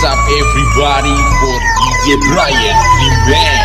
What's up everybody? For DJ Brian Revenge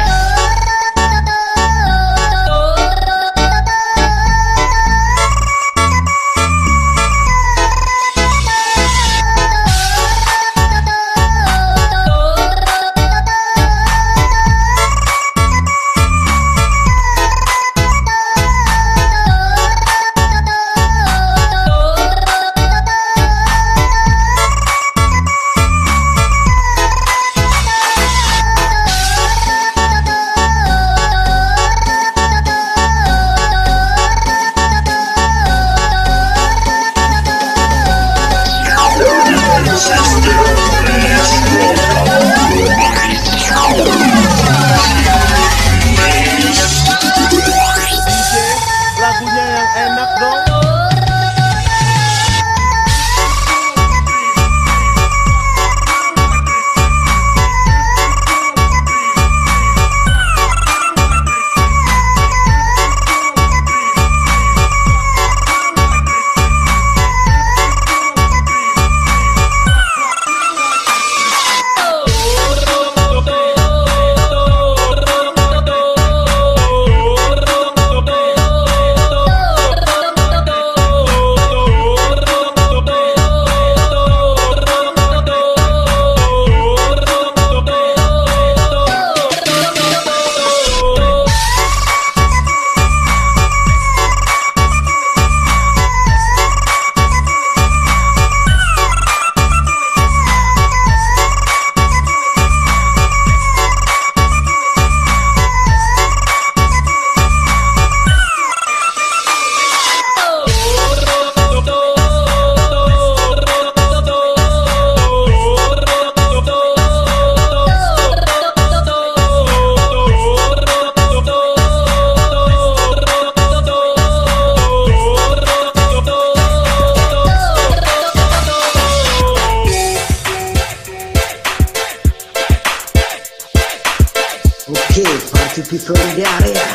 people in the area.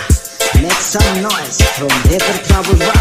Make some noise from Hater Travel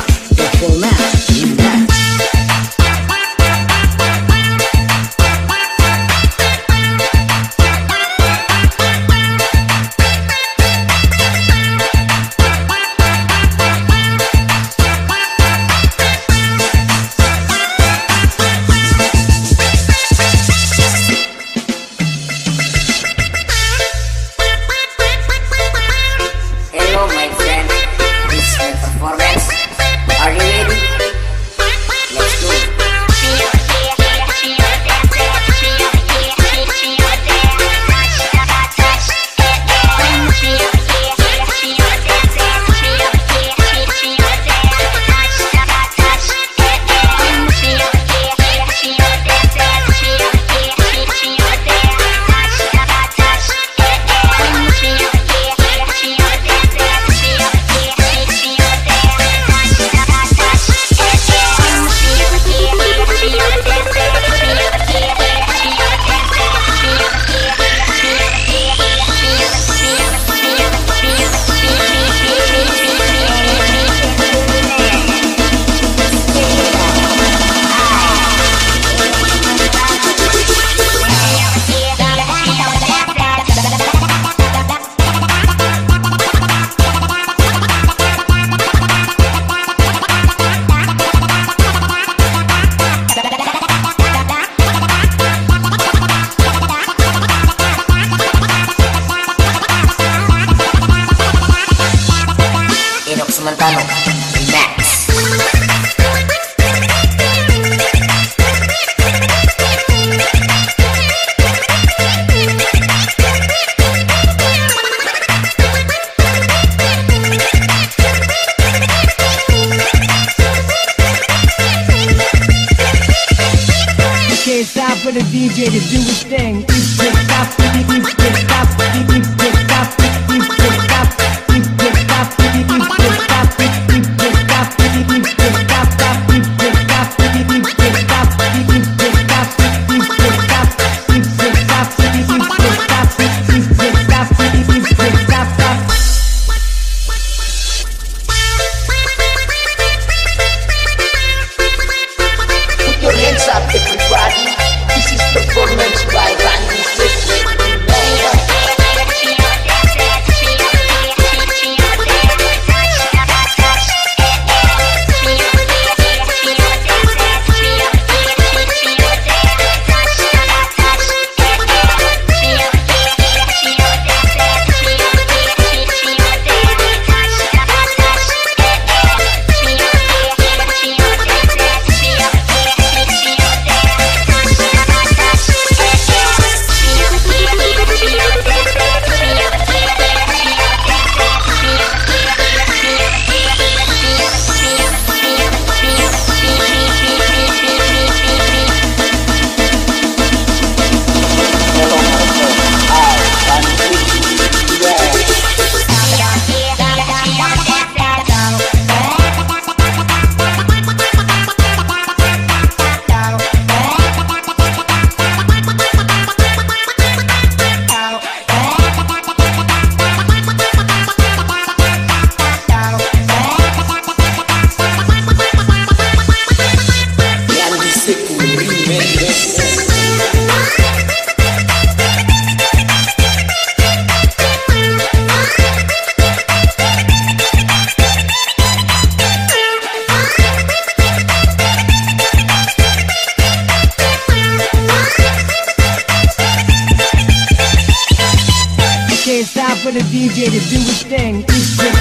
the DJ to do his thing.